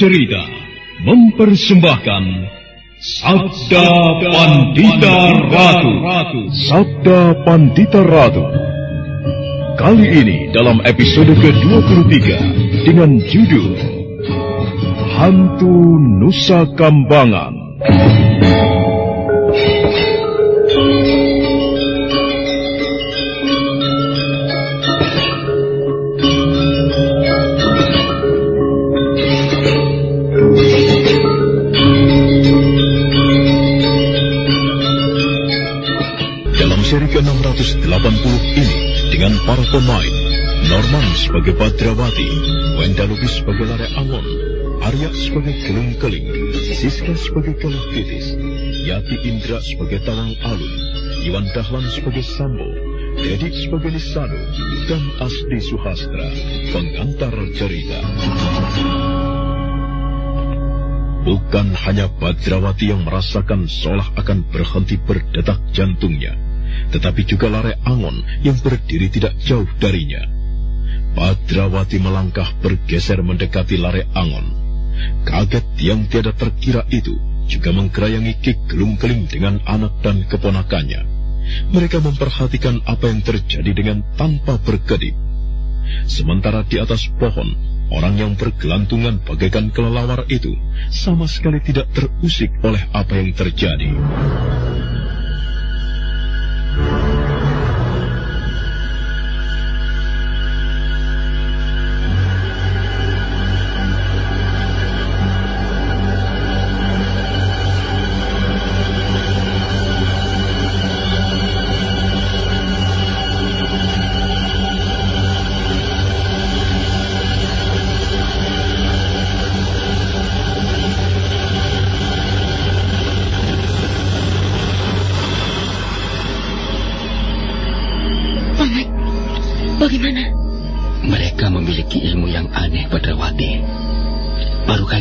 Cerita mempersembahkan Sabda Pandita Ratu. Sabda Pandita Ratu. Kali ini dalam episode ke-23 dengan judul Hantu Nusa Kambangan. Seri ke-680 ini dengan para pemain Norman sebagai Badrawati, Wenda Lubis sebagai Lare Angon, Arya sebagai Gelung Keling, Siska sebagai Galuh Titis, Yati Indra sebagai Tawang Alun, Iwan Dahlan sebagai Sambo, Dedik sebagai Nisano, dan Asdi Suhastra, pengantar cerita. Bukan hanya Badrawati yang merasakan seolah akan berhenti berdetak jantungnya, tetapi juga Lare Angon yang berdiri tidak jauh darinya. Badrawati melangkah bergeser mendekati Lare Angon. Kaget yang tiada terkira itu juga menggerayangi Ki Gelung Keling dengan anak dan keponakannya. Mereka memperhatikan apa yang terjadi dengan tanpa berkedip. Sementara di atas pohon, orang yang bergelantungan bagaikan kelelawar itu sama sekali tidak terusik oleh apa yang terjadi.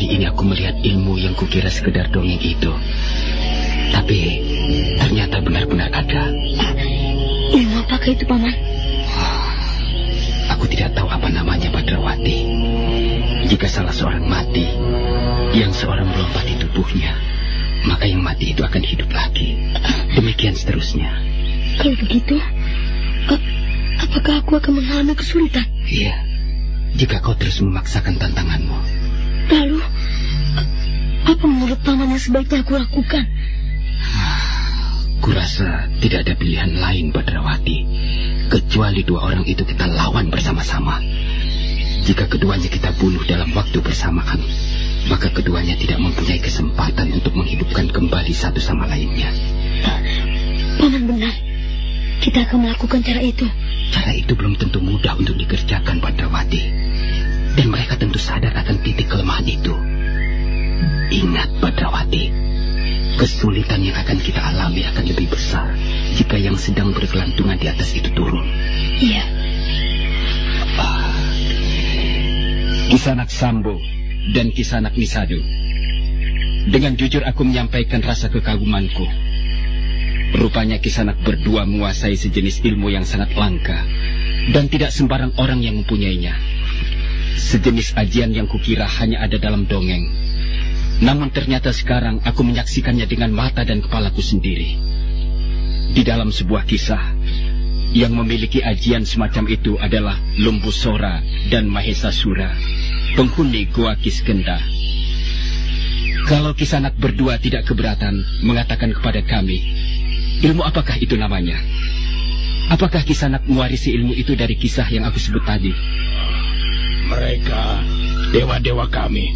Kali ini aku melihat ilmu yang kukira sekedar dongeng itu. Tapi ternyata benar-benar ada. Ilmu apakah itu, Paman? Aku tidak tahu apa namanya, Badrawati. Jika salah seorang mati, yang seorang melompat di tubuhnya, maka yang mati itu akan hidup lagi. Demikian seterusnya. Kalau begitu, apakah aku akan mengalami kesulitan? Iya, jika kau terus memaksakan tantanganmu. Apa menurut Paman yang sebaiknya aku lakukan? Kurasa tidak ada pilihan lain, Badrawati. Kecuali dua orang itu kita lawan bersama-sama. Jika keduanya kita bunuh dalam waktu bersamaan, maka keduanya tidak mempunyai kesempatan untuk menghidupkan kembali satu sama lainnya. Paman benar. Kita akan melakukan cara itu. Cara itu belum tentu mudah untuk dikerjakan, Badrawati. Dan mereka tentu sadar akan titik kelemahan itu. Ingat, Badrawati, kesulitan yang akan kita alami akan lebih besar jika yang sedang bergelantungan di atas itu turun. Iya, Kisanak Sambo dan Kisanak Nisado. Dengan jujur aku menyampaikan rasa kekagumanku. Rupanya Kisanak berdua menguasai sejenis ilmu yang sangat langka dan tidak sembarang orang yang mempunyainya. Sejenis ajian yang kukira hanya ada dalam dongeng. Namun ternyata sekarang aku menyaksikannya dengan mata dan kepalaku sendiri. Di dalam sebuah kisah, yang memiliki ajian semacam itu adalah Lumbusora dan Mahesasura, penghuni Goa Kiskenda. Kalau kisanak berdua tidak keberatan mengatakan kepada kami, ilmu apakah itu namanya? Apakah kisanak mewarisi ilmu itu dari kisah yang aku sebut tadi? Mereka dewa-dewa kami.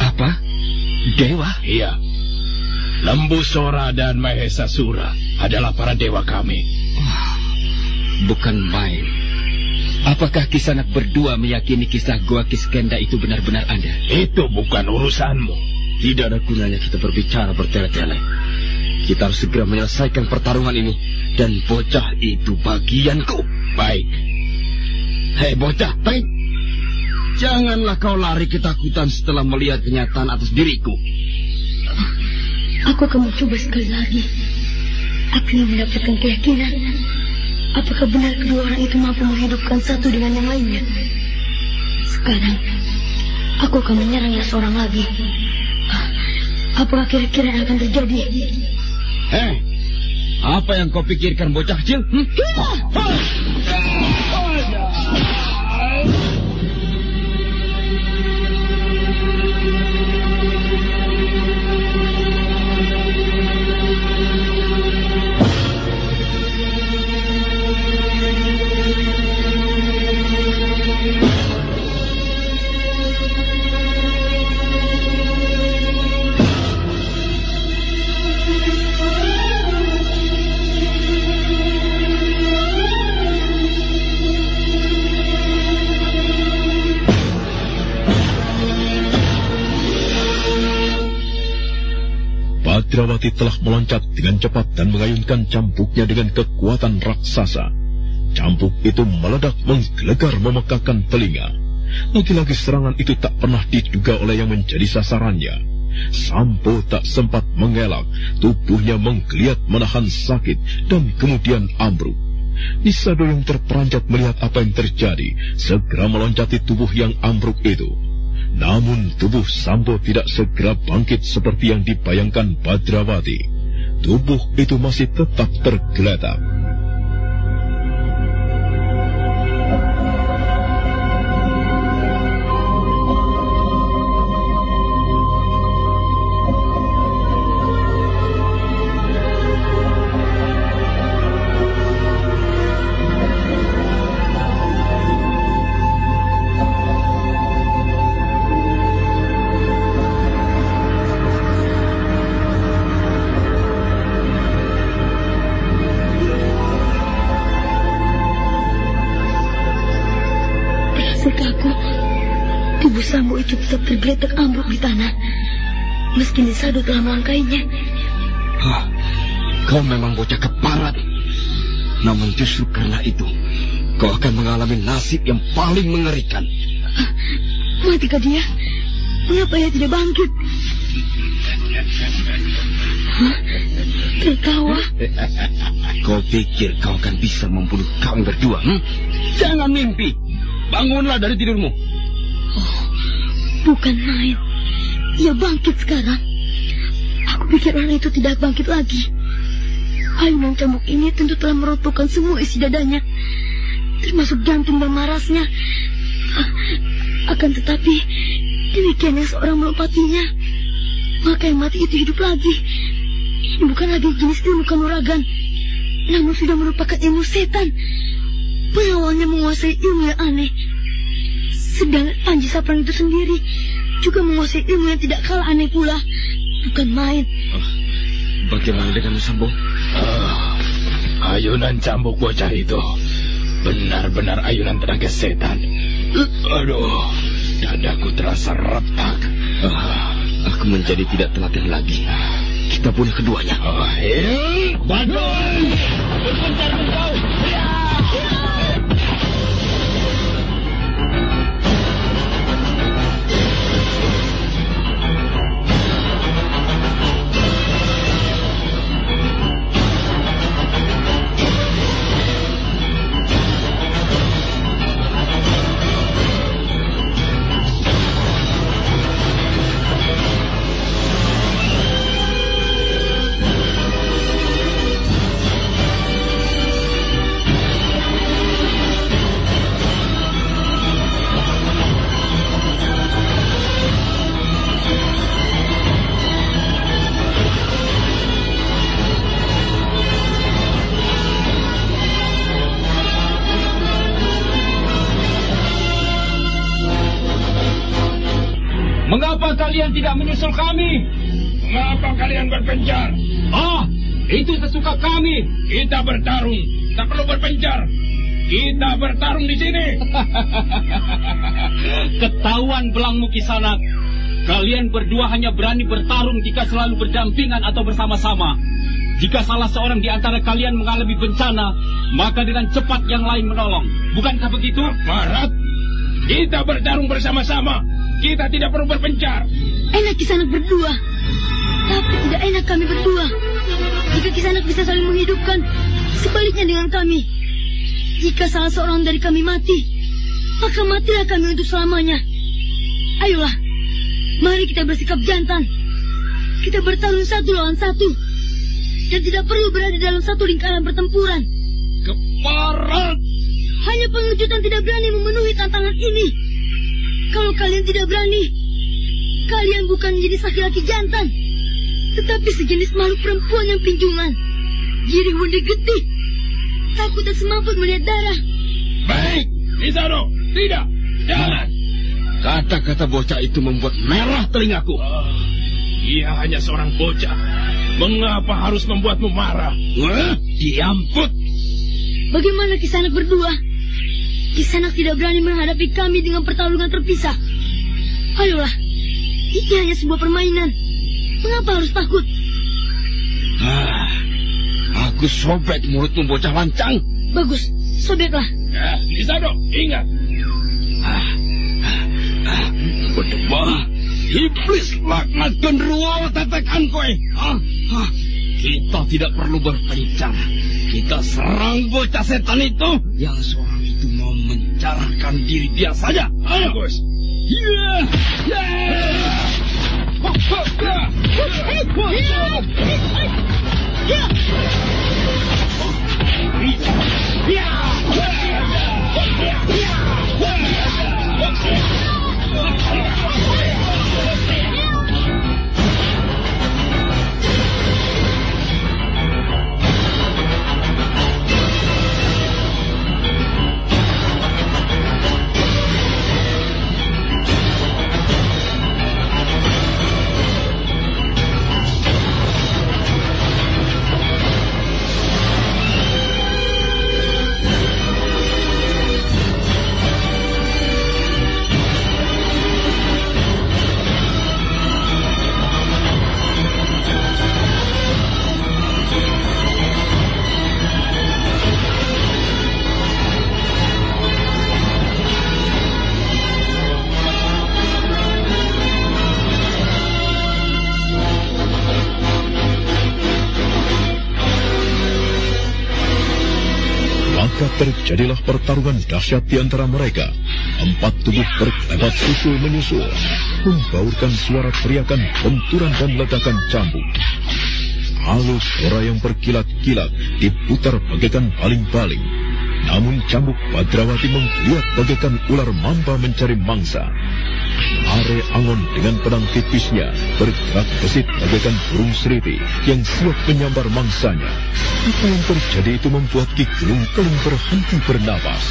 Apa? Dewa? Iya. Lembu Sora dan Mahesa Sura adalah para dewa kami. Bukan main. Apakah kisanak berdua meyakini kisah Goa Kiskenda itu benar-benar ada? Itu bukan urusanmu. Tidak ada gunanya kita berbicara bertele-tele. Kita harus segera menyelesaikan pertarungan ini. Dan bocah itu bagianku. Baik. Hei bocah, baik. Janganlah kau lari ketakutan setelah melihat kenyataan atas diriku. aku akan mencoba sekali lagi. Aku ingin mendapatkan keyakinan. Apakah benar kedua orang itu mampu menghidupkan satu dengan yang lainnya? Sekarang, aku akan menyerangnya seorang lagi. Apakah kira-kira yang akan terjadi? Hei, apa yang kau pikirkan bocah kecil? Hmm? Badrawati telah meloncat dengan cepat dan mengayunkan campuknya dengan kekuatan raksasa. Campuk itu meledak menggelegar memekakan telinga. Lagi-lagi serangan itu tak pernah diduga oleh yang menjadi sasarannya. Sampo tak sempat mengelak, tubuhnya menggeliat menahan sakit dan kemudian ambruk. Nisado yang terperanjat melihat apa yang terjadi, segera meloncati tubuh yang ambruk itu. Namun tubuh Sambo tidak segera bangkit seperti yang dibayangkan Badrawati. Tubuh itu masih tetap tergeletak. Tergeletak ambruk di tanah. Meski Nisado telah melangkainya. Hah, kau memang bocah keparat. Namun justru karena itu, kau akan mengalami nasib yang paling mengerikan. Matikah dia? Mengapa ia tidak bangkit? Hah? Tertawa? Kau pikir kau akan bisa membunuh kami berdua? Hmm? Jangan mimpi. Bangunlah dari tidurmu. Bukan main. Ia bangkit sekarang. Aku pikir orang itu tidak bangkit lagi. Ayunan cambuk ini tentu telah merontokkan semua isi dadanya. Termasuk jantung dan marasnya. Akan tetapi, demikian yang seorang melompatinya. Maka yang mati itu hidup lagi. Ini bukan lagi jenis ilmu kanuragan. Namun sudah merupakan ilmu setan. Pengawalnya menguasai ilmu yang aneh. Sedang Panji Saprang itu sendiri juga menguasai ilmu yang tidak kalah aneh pula. Bukan main. Oh, bagaimana dengan Sambo? Oh, ayunan cambuk bocah itu. Benar-benar ayunan tenaga setan. Aduh, dadaku terasa retak. Oh, aku menjadi tidak telaten lagi. Kita bunuh keduanya. Oh, eh, Bantu! Berpencar engkau! Ya! Kalian tidak menyusul kami? Mengapa kalian berpencar? Ah, itu sesuka kami. Kita bertarung, tak perlu berpencar. Kita bertarung di sini. Ketahuan belangmu kisanak. Kalian berdua hanya berani bertarung jika selalu berdampingan atau bersama-sama. Jika salah seorang di antara kalian mengalami bencana, maka dengan cepat yang lain menolong. Bukankah begitu? Barat, kita bertarung bersama-sama. Kita tidak perlu berpencar. Enak kisanak berdua. Tapi tidak enak kami berdua. Jika kisanak bisa saling menghidupkan, sebaliknya dengan kami. Jika salah seorang dari kami mati, maka matilah kami untuk selamanya. Ayolah, mari kita bersikap jantan. Kita bertarung satu lawan satu. Dan tidak perlu berada dalam satu lingkaran pertempuran. Keparat! Hanya pengejutan tidak berani memenuhi tantangan ini. Kalau kalian tidak berani, kalian bukan menjadi laki-laki jantan, tetapi sejenis makhluk perempuan yang pinjungan. Giri Wundi getih, takut dan semampu melihat darah. Baik, Isano, tidak, jangan. Kata-kata bocah itu membuat merah telingaku. Oh, ia hanya seorang bocah. Mengapa harus membuatmu marah? Wah, diamput. Bagaimana Kisanak berdua? Kisanak tidak berani menghadapi kami dengan pertarungan terpisah. Ayolah, ini hanya sebuah permainan. Mengapa harus takut? Ah, aku sobek mulutmu bocah lancang. Bagus, sobeklah. Ya, Isano, ingat. Ah, ah, ah. Iblis laknat genderuwo tetekan kowe. Ah, ah, kita tidak perlu berpencar. Kita serang bocah setan itu. Yang seorang mencarahkan diri dia saja. Ayo. Ya. Maka terjadilah pertarungan dahsyat di antara mereka. Empat tubuh berkelebat susul menyusul, membaurkan suara teriakan, benturan dan ledakan cambuk. Alus suara yang berkilat-kilat diputar bagaikan baling-baling. Namun cambuk Badrawati menggeliat bagaikan ular mamba mencari mangsa. Are Angon dengan pedang tipisnya bergerak gesit bagaikan burung seriti yang siap menyambar mangsanya. Apa yang terjadi itu membuat Ki Gelung Kelung berhenti bernapas.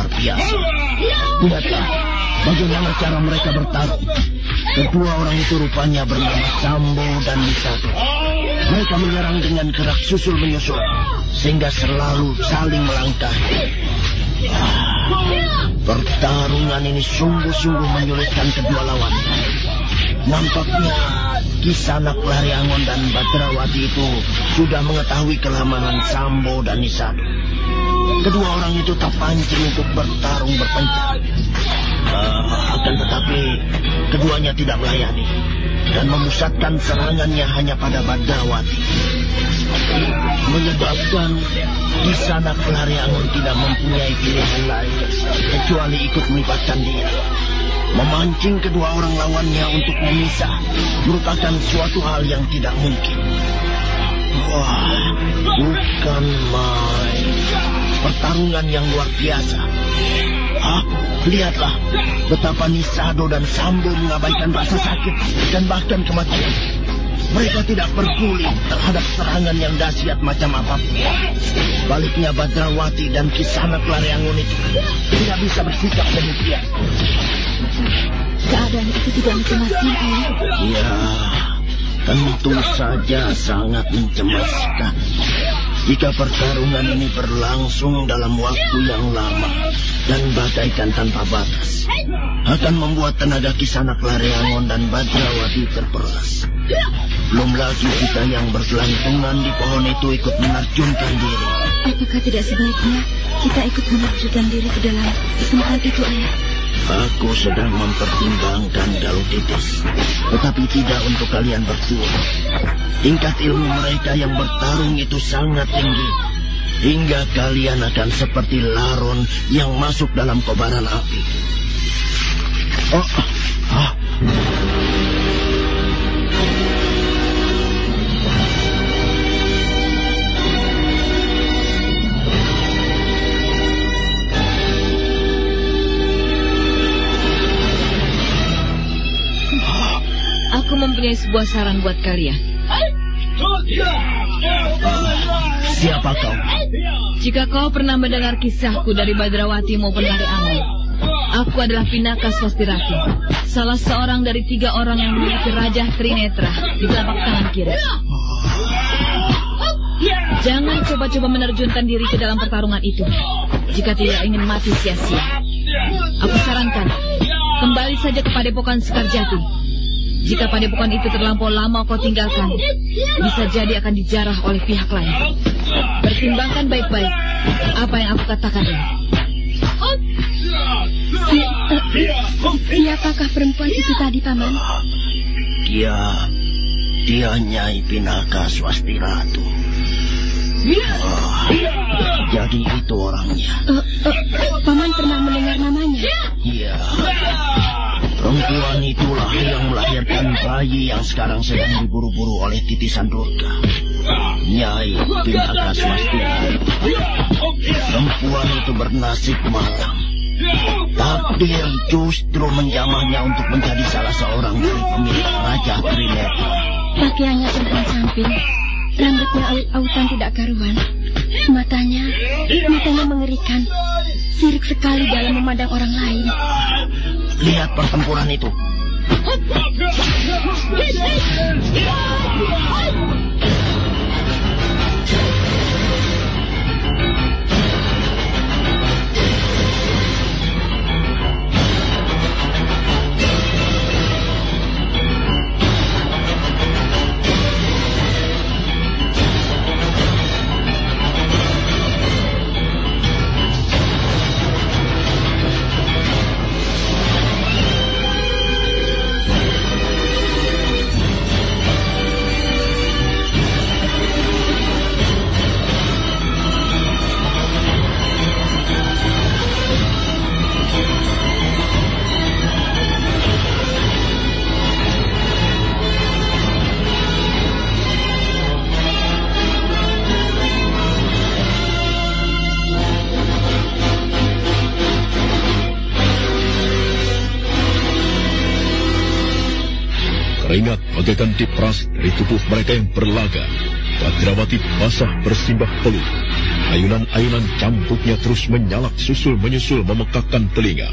Luar biasa. Bagaimana cara mereka bertarung. Kedua orang itu rupanya bernama Sambo dan Misato. Mereka menyerang dengan gerak susul menyusul, sehingga selalu saling melangkahi. Ah, pertarungan ini sungguh-sungguh menyulitkan kedua lawan. Nampaknya Kisanak Lariangon dan Badrawati itu sudah mengetahui kelemahan Sambo dan Nisado. Kedua orang itu terpancing untuk bertarung berpencar. Ah, akan tetapi keduanya tidak melayani dan memusatkan serangannya hanya pada Badrawati. Menyebabkan Kisanak Lariangon tidak mempunyai pilihan lain kecuali ikut melibatkan dia. Memancing kedua orang lawannya untuk memisah merupakan suatu hal yang tidak mungkin. Wah, bukan main. Pertarungan yang luar biasa. Ah, lihatlah betapa Nisado dan Sambo mengabaikan rasa sakit dan bahkan kematian. Mereka tidak peduli terhadap serangan yang dahsyat macam apa pun. Baliknya Badrawati dan Kisanak Lariangun itu tidak bisa bersikap demikian. Keadaan itu tidak mencemaskan, Ayah. Ya, tentu saja sangat mencemaskan. Jika pertarungan ini berlangsung dalam waktu yang lama dan bagaikan tanpa batas, akan membuat tenaga kisanak Lareangon dan Badrawati terperas. Belum lagi kita yang bergelantungan di pohon itu ikut menerjunkan diri. Apakah tidak sebaiknya kita ikut menerjunkan diri ke dalam tempat itu, Ayah? Aku sedang mempertimbangkan Galuh Titis, tetapi tidak untuk kalian berdua. Tingkat ilmu mereka yang bertarung itu sangat tinggi. Hingga kalian akan seperti laron yang masuk dalam kobaran api. Oh, ah, mempunyai sebuah saran buat kalian. siapa kau? Jika kau pernah mendengar kisahku dari Badrawati maupun dari Amon, aku adalah Pinaka Swastirati, salah seorang dari tiga orang yang memiliki Raja Trinetra di telapak tangan kiri. Jangan coba-coba menerjunkan diri ke dalam pertarungan itu, jika tidak ingin mati sia-sia. Aku sarankan, kembali saja ke Padepokan Sekarjati. Jika padepokan itu terlampau lama kau tinggalkan, bisa jadi akan dijarah oleh pihak lain. Pertimbangkan baik-baik apa yang aku katakan ini. Siapakah perempuan itu tadi, Paman? Dia, dia Nyai Pinaka Swasti Ratu. Oh, jadi itu orangnya. Eh, eh, Paman pernah mendengar namanya? Iya. Perempuan itulah yang melahirkan bayi yang sekarang sedang diburu-buru oleh titisan Durga. Nyai Pinaka Swasti Ratu. Perempuan itu bernasib malang. Takdir justru menjamahnya untuk menjadi salah seorang dari pemilik Raja Trinetra. Pakaiannya terbang samping, rambutnya aut-autan tidak karuan. Matanya, matanya mengerikan. Sirik sekali dalam memandang orang lain. Lihat pertempuran itu. Keringat bagaikan diperas dari tubuh mereka yang berlaga. Badrawati basah bersimbah peluh. Ayunan-ayunan cambuknya terus menyalak susul menyusul memekakkan telinga.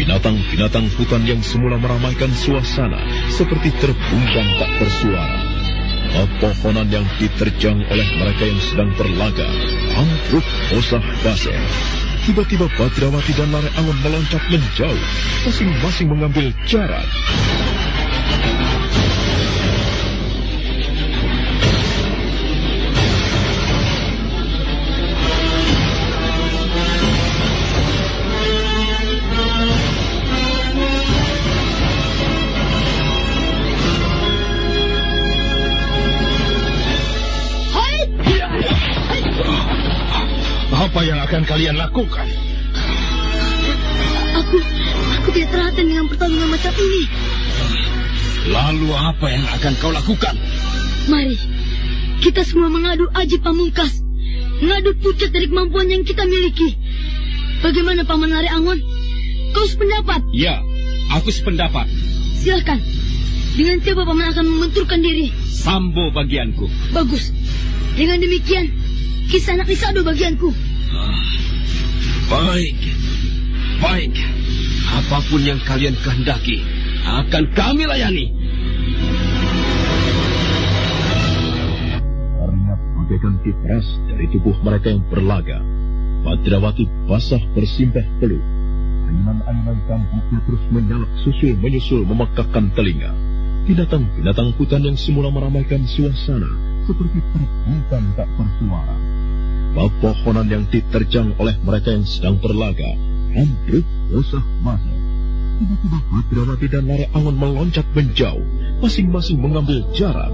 Binatang-binatang hutan yang semula meramaikan suasana seperti terbungkam tak bersuara. Pepohonan yang diterjang oleh mereka yang sedang berlaga ambruk osah basah. Tiba-tiba Badrawati dan Lare Angon meloncat menjauh, masing-masing mengambil jarak. Apa yang akan kalian lakukan? Aku, aku tidak terhati dengan pertarungan macam ini. Lalu apa yang akan kau lakukan? Mari, kita semua mengadu Aji Pamungkas. Mengadu pucat dari kemampuan yang kita miliki. Bagaimana Paman Lare Angon? Kau sependapat? Ya, aku sependapat. Silahkan. Dengan siapa Paman akan membenturkan diri? Sambo bagianku. Bagus. Dengan demikian, kisah anak Nisado bagianku. Baik. Baik. Apa pun yang kalian kehendaki, akan kami layani. Keringat bagaikan diperas dari tubuh mereka yang berlaga. Padrawati basah bersimpah peluh. Ayunan-ayunan cambuknya terus menyalak susul menyusul memekakkan telinga. Binatang-binatang hutan yang semula meramaikan suasana seperti terbukan tak bersuara. Pepohonan yang diterjang oleh mereka yang sedang berlaga, ambruk usah masuk. Tiba-tiba Badrawati dan Lare Angon meloncat menjauh, masing-masing mengambil jarak.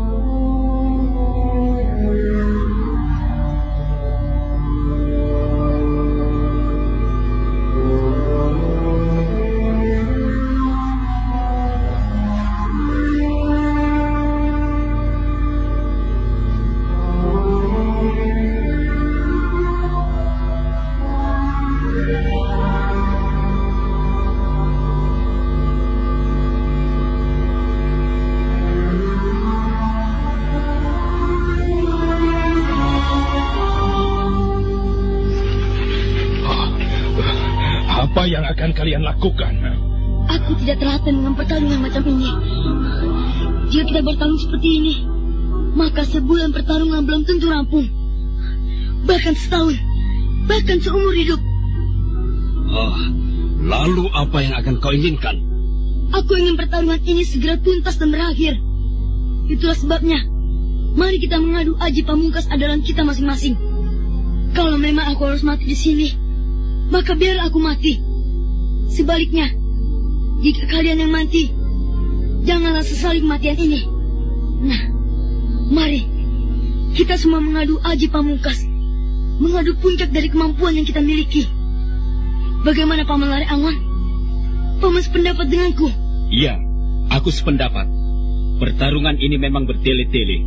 Kalian lakukan? Aku tidak terlatih dengan pertarungan macam ini. Jika kita bertarung seperti ini, maka sebulan pertarungan belum tentu rampung. Bahkan setahun, bahkan seumur hidup. Oh, lalu apa yang akan kau inginkan? Aku ingin pertarungan ini segera tuntas dan berakhir. Itulah sebabnya, mari kita mengadu aji pamungkas adalah kita masing-masing. Kalau memang aku harus mati di sini, maka biar aku mati. Sebaliknya, jika kalian yang mati, janganlah sesali kematian ini. Nah, mari kita semua mengadu aji pamungkas, mengadu puncak dari kemampuan yang kita miliki. Bagaimana Paman Lare Angon? Paman sependapat denganku? Iya, aku sependapat. Pertarungan ini memang bertele-tele.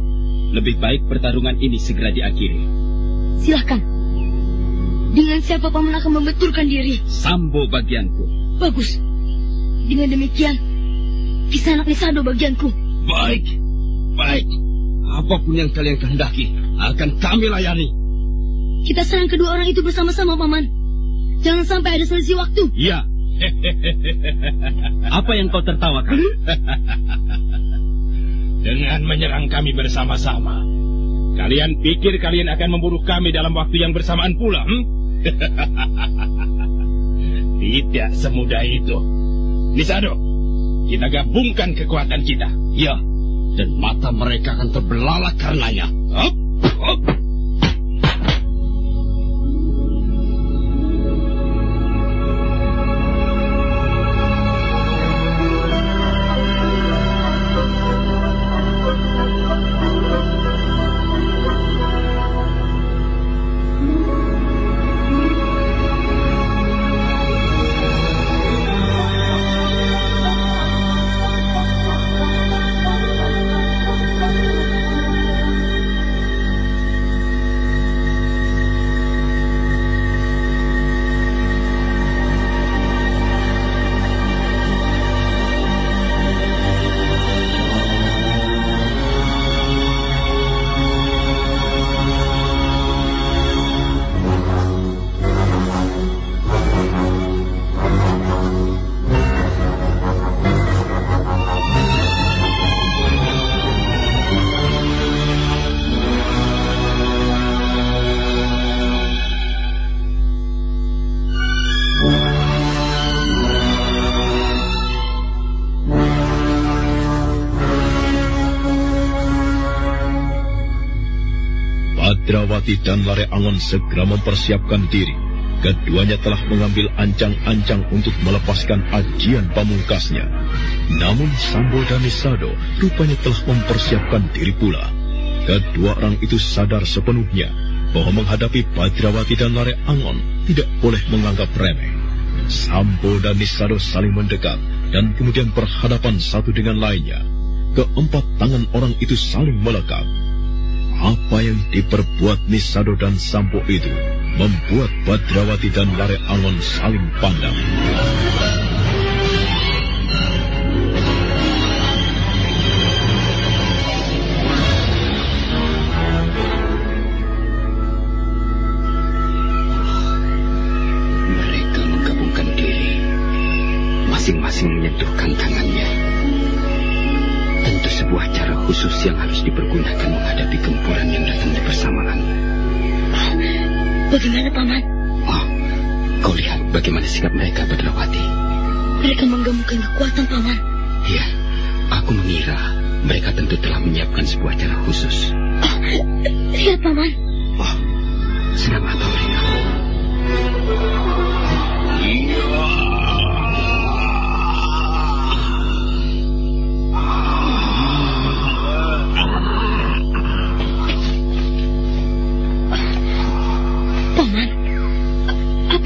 Lebih baik pertarungan ini segera diakhiri. Silahkan. Dengan siapa Paman akan membenturkan diri? Sambo bagianku. Bagus. Dengan demikian, kisah anak Nisado bagianku. Baik, baik. Apa pun yang kalian kehendaki, akan kami layani. Kita serang kedua orang itu bersama-sama, Paman. Jangan sampai ada selisih waktu. Iya. Apa yang kau tertawakan? Dengan menyerang kami bersama-sama. Kalian pikir kalian akan membunuh kami dalam waktu yang bersamaan pula? Hmm? Tidak semudah itu. Nisado, kita gabungkan kekuatan kita. Ya, dan mata mereka akan terbelalak karenanya. Hop, hop. Indrawati dan Lare Angon segera mempersiapkan diri. Keduanya telah mengambil ancang-ancang untuk melepaskan ajian pamungkasnya. Namun Sambo dan Nisado rupanya telah mempersiapkan diri pula. Kedua orang itu sadar sepenuhnya bahwa menghadapi Badrawati dan Lare Angon tidak boleh menganggap remeh. Sambo dan Nisado saling mendekat dan kemudian berhadapan satu dengan lainnya. Keempat tangan orang itu saling melekat. Apa yang diperbuat Nisado dan Sampo itu membuat Badrawati dan Lare Angon saling pandang. Mereka menggabungkan diri, masing-masing menyentuhkan tangannya. Sebuah cara khusus yang harus dipergunakan menghadapi gempuran yang datangnya bersamaan. Bagaimana, Paman? Oh, kau lihat bagaimana sikap mereka, Badrawati. Mereka menggemukkan kekuatan, Paman. Iya, aku mengira mereka tentu telah menyiapkan sebuah cara khusus. Oh, lihat, Paman. Oh, sedang apa mereka?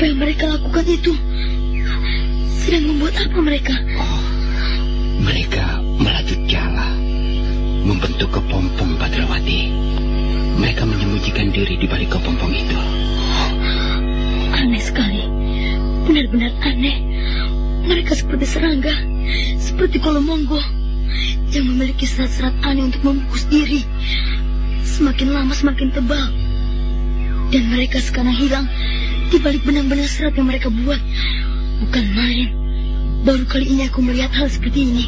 Apa yang mereka lakukan itu? Sedang membuat apa mereka? Oh, mereka merajut jala, membentuk kepompong Badrawati. Mereka menyembunyikan diri di balik kepompong itu. Aneh sekali. Benar-benar aneh. Mereka seperti serangga, seperti kolomonggo yang memiliki serat-serat aneh untuk membungkus diri. Semakin lama semakin tebal. Dan mereka sekarang hilang di balik benang-benang serat yang mereka buat. Bukan main. Baru kali ini aku melihat hal seperti ini.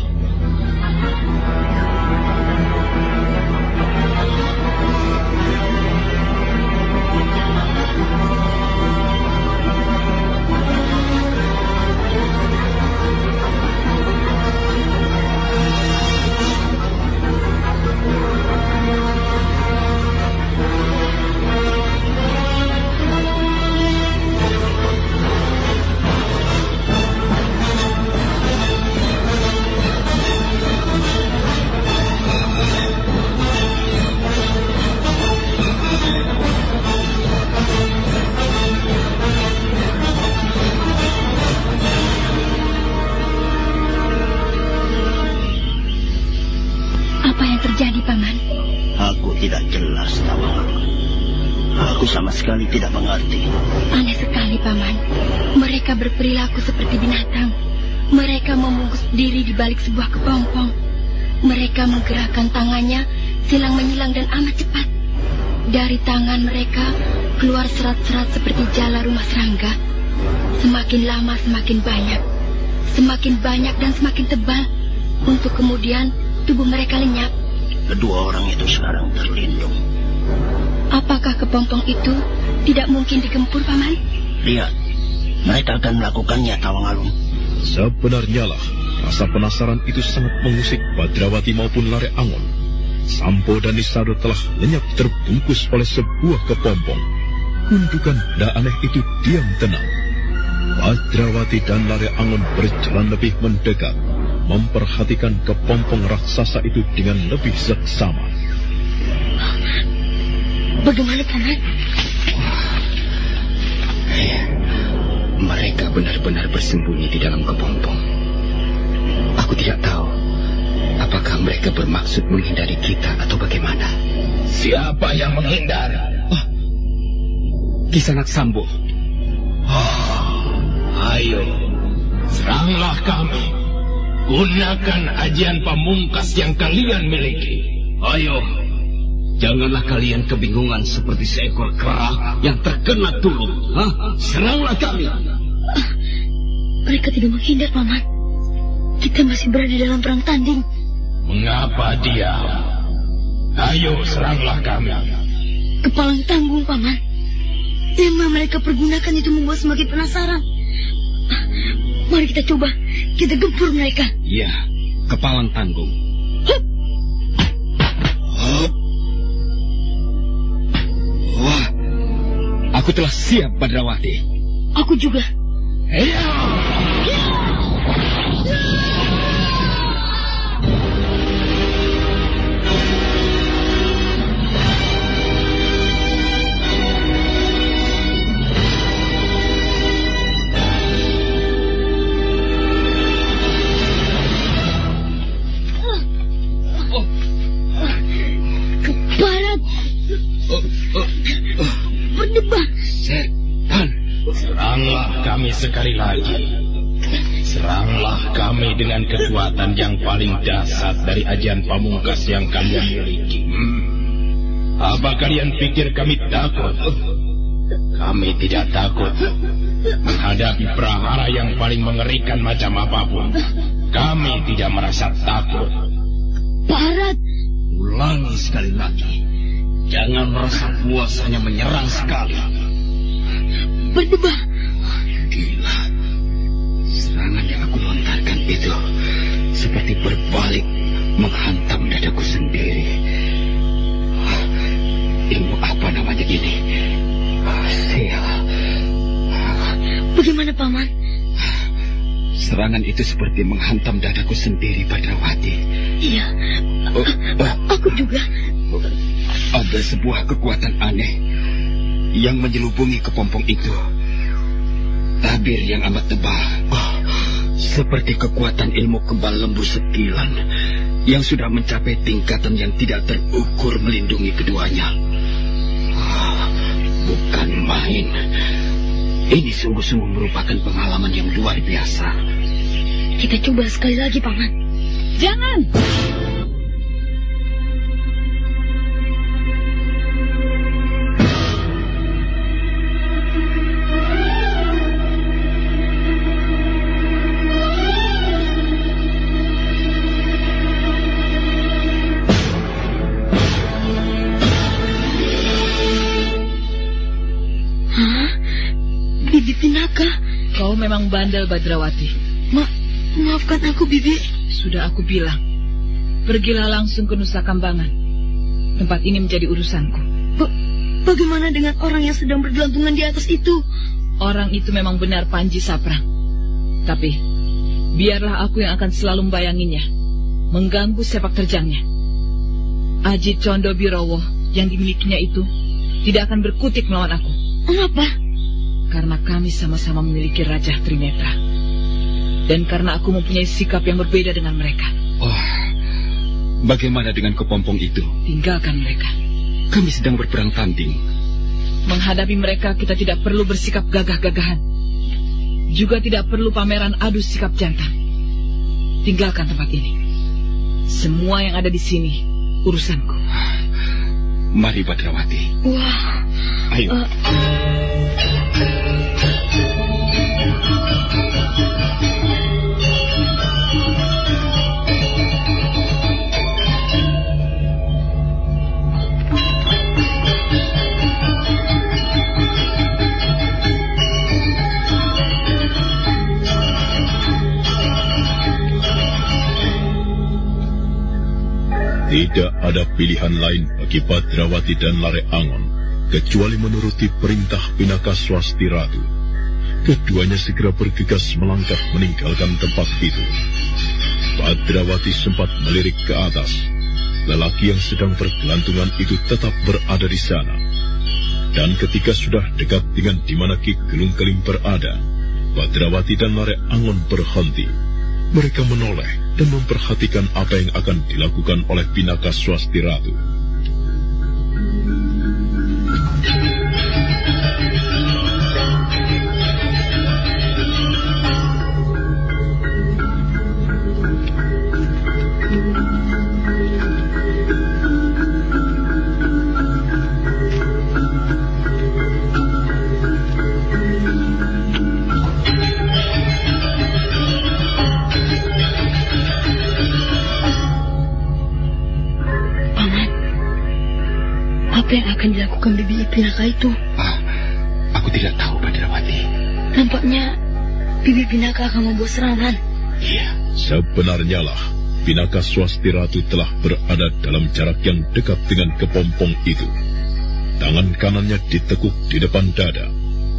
Aku sama sekali tidak mengerti. Aneh sekali, Paman. Mereka berperilaku seperti binatang. Mereka membungkus diri di balik sebuah kepompong. Mereka menggerakkan tangannya, silang menyilang dan amat cepat. Dari tangan mereka keluar serat-serat seperti jala rumah serangga. Semakin lama semakin banyak. Semakin banyak dan semakin tebal. Untuk kemudian tubuh mereka lenyap. Kedua orang itu sekarang terlindung. Apakah kepompong itu tidak mungkin digempur, Paman? Lihat, mereka akan melakukannya, Tawang Alun. Sebenarnya lah, rasa penasaran itu sangat mengusik Badrawati maupun Lare Angon. Sampo dan Nisado telah lenyap terbungkus oleh sebuah kepompong. Gundukan benda aneh itu diam tenang. Badrawati dan Lare Angon berjalan lebih mendekat, memperhatikan kepompong raksasa itu dengan lebih seksama. Bagaimana, Paman? Mereka benar-benar bersembunyi di dalam kepompong. Aku tidak tahu apakah mereka bermaksud menghindari kita atau bagaimana. Siapa yang menghindar? Oh, Kisanak Sambo. Ayo, seranglah kami. Gunakan ajian pamungkas yang kalian miliki. Ayo, Janganlah kalian kebingungan seperti seekor kera yang terkena tulung. Hah? Seranglah kami. Mereka tidak menghindar, Paman. Kita masih berada dalam perang tanding. mengapa diam? Ayo, seranglah kami. Kepalang tanggung, Paman. Yang mereka pergunakan itu membuat semakin penasaran. Ah, Mari kita coba. Kita gempur mereka. Ya, kepalang tanggung. Hup! Aku telah siap, Badrawati. Aku juga. Ke sekali lagi. Seranglah kami dengan kekuatan yang paling dasar dari ajian pamungkas yang kalian miliki. Hmm. Apa kalian pikir kami takut? Kami tidak takut menghadapi prahara yang paling mengerikan macam apa pun. Kami tidak merasa takut. Barat. Ulangi sekali lagi. Jangan merasa puas hanya menyerang sekali. Berdebar. Gila. Serangan yang aku lontarkan itu seperti berbalik menghantam dadaku sendiri. Ilmu apa namanya ini? Sial. Bagaimana, Paman? Serangan itu seperti menghantam dadaku sendiri, Badrawati. Iya, Oh, oh, aku juga. ada sebuah kekuatan aneh yang menyelubungi kepompong itu. Tabir yang amat tebal. Oh, seperti kekuatan ilmu kebal lembu sekilan yang sudah mencapai tingkatan yang tidak terukur melindungi keduanya. Ah, bukan main. Ini sungguh-sungguh merupakan pengalaman yang luar biasa. Kita coba sekali lagi, Paman. Jangan! Hah? Badrawati. Ma maafkan aku, Bibi. Sudah aku bilang. Pergilah langsung ke Nusa Kambangan. Tempat ini menjadi urusanku. Ba- bagaimana dengan orang yang sedang bergelantungan di atas itu? Orang itu memang benar Panji Saprang. Tapi, biarlah aku yang akan selalu membayanginya. Mengganggu sepak terjangnya. Aji Condo Birowo yang dimilikinya itu tidak akan berkutik melawan aku. Mengapa? Karena kami sama-sama memiliki Raja Trinetra. Dan karena aku mempunyai sikap yang berbeda dengan mereka. Wah, bagaimana dengan kepompong itu? Tinggalkan mereka. Kami sedang berperang tanding. Menghadapi mereka kita tidak perlu bersikap gagah-gagahan. Juga tidak perlu pameran adu sikap jantan. Tinggalkan tempat ini. Semua yang ada di sini urusanku. Mari Badrawati. Wah, Ayo. eh, Tidak ada pilihan lain bagi Badrawati dan Lare Angon kecuali menuruti perintah Pinaka Swasti Ratu. Keduanya segera bergegas melangkah meninggalkan tempat itu. Badrawati sempat melirik ke atas. Lelaki yang sedang bergelantungan itu tetap berada di sana. Dan ketika sudah dekat dengan di mana Ki Gelung Keling berada, Badrawati dan Lare Angon berhenti. Mereka menoleh dan memperhatikan apa yang akan dilakukan oleh Pinaka Swasti Ratu. Akan dilakukan Bibi Pinaka itu? Ah, aku tidak tahu Badrawati. Nampaknya Bibi Pinaka akan membuat serangan. Iya. Sebenarnya lah, Pinaka Swasti Ratu telah berada dalam jarak yang dekat dengan kepompong itu. Tangan kanannya ditekuk di depan dada.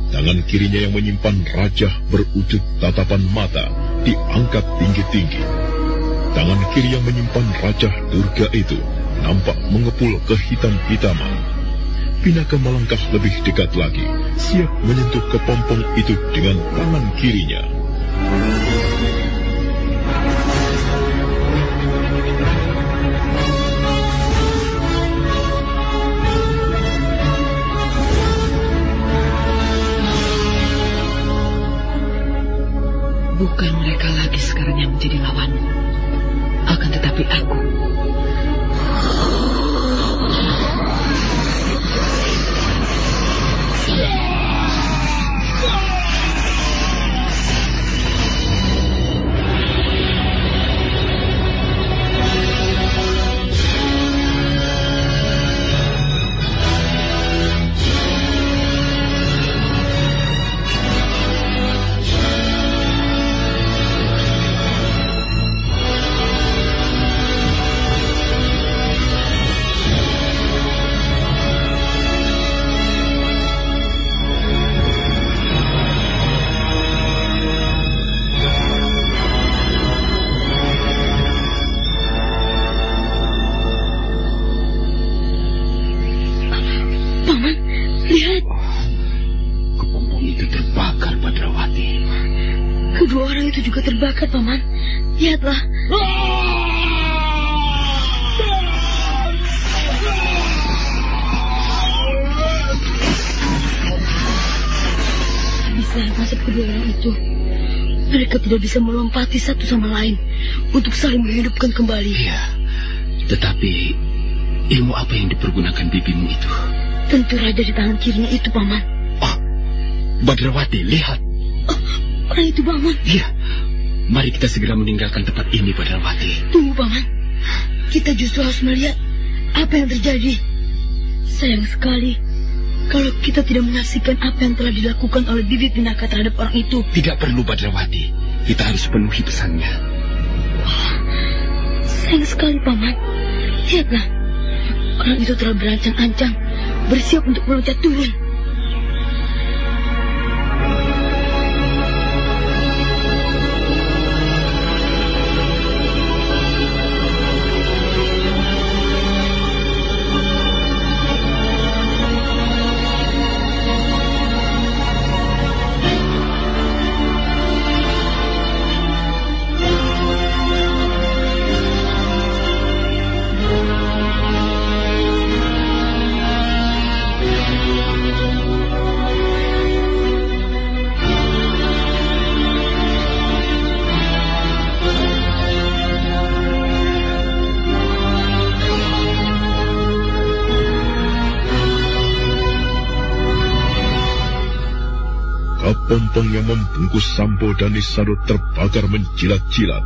Tangan kirinya yang menyimpan rajah berwujud tatapan mata diangkat tinggi-tinggi. Tangan kiri yang menyimpan rajah Durga itu nampak mengepul kehitam-hitaman. Pinaka melangkah lebih dekat lagi, siap menyentuh kepompong itu dengan tangan kirinya. Bukan mereka lagi sekarang yang menjadi lawanmu. Akan tetapi aku. Lihatlah. Bisa nasib kedua orang itu. Mereka tidak bisa melompati satu sama lain untuk saling menghidupkan kembali. Iya, tetapi ilmu apa yang dipergunakan bibimu itu? Tentu raja di tangan kirinya itu, Paman. Oh, Badrawati, lihat. Oh, orang itu, Paman. Iya, mari kita segera meninggalkan tempat ini, Badrawati. Tunggu, Paman. Kita justru harus melihat apa yang terjadi. Sayang sekali kalau kita tidak menyaksikan apa yang telah dilakukan oleh Bibi Pinaka terhadap orang itu. Tidak perlu, Badrawati. Kita harus penuhi pesannya. Sayang sekali, Paman. Lihatlah. Orang itu telah berancang-ancang, bersiap untuk meloncat turun. Kepompong yang membungkus Sambo dan Nisado terbakar menjilat-jilat.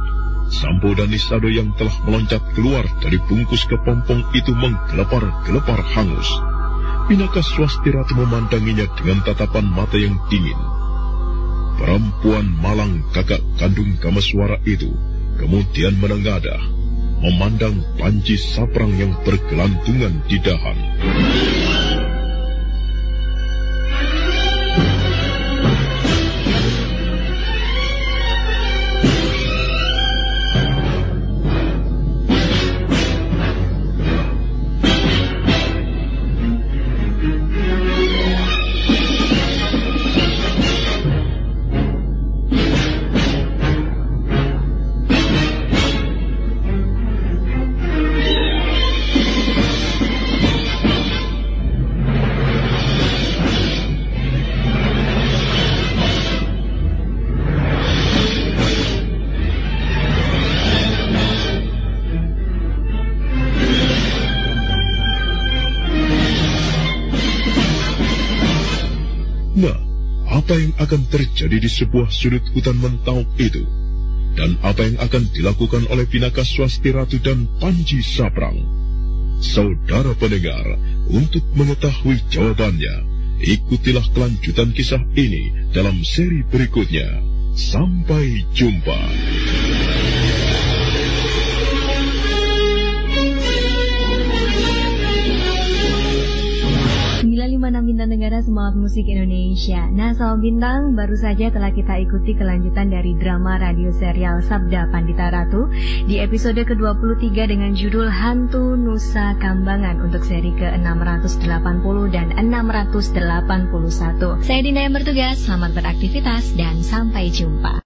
Sambo dan Nisado yang telah meloncat keluar dari bungkus kepompong itu menggelepar-gelepar hangus. Pinaka Swasti Ratu memandanginya dengan tatapan mata yang dingin. Perempuan malang kakak kandung Kamaswara itu kemudian menengadah, memandang panji saprang yang bergelantungan di dahan. Akan terjadi di sebuah sudut hutan mentau itu? Dan apa yang akan dilakukan oleh Pinaka Swasti Ratu dan Panji Saprang? Saudara pendengar, untuk mengetahui jawabannya, ikutilah kelanjutan kisah ini dalam seri berikutnya. Sampai jumpa. Negara Semangat Musik Indonesia. Nah Soal Bintang baru saja telah kita ikuti kelanjutan dari drama radio serial Sabda Pandita Ratu Di episode ke-23 dengan judul Hantu Nusa Kambangan untuk seri ke-680 dan 681 Saya Dinda yang bertugas, selamat beraktivitas dan sampai jumpa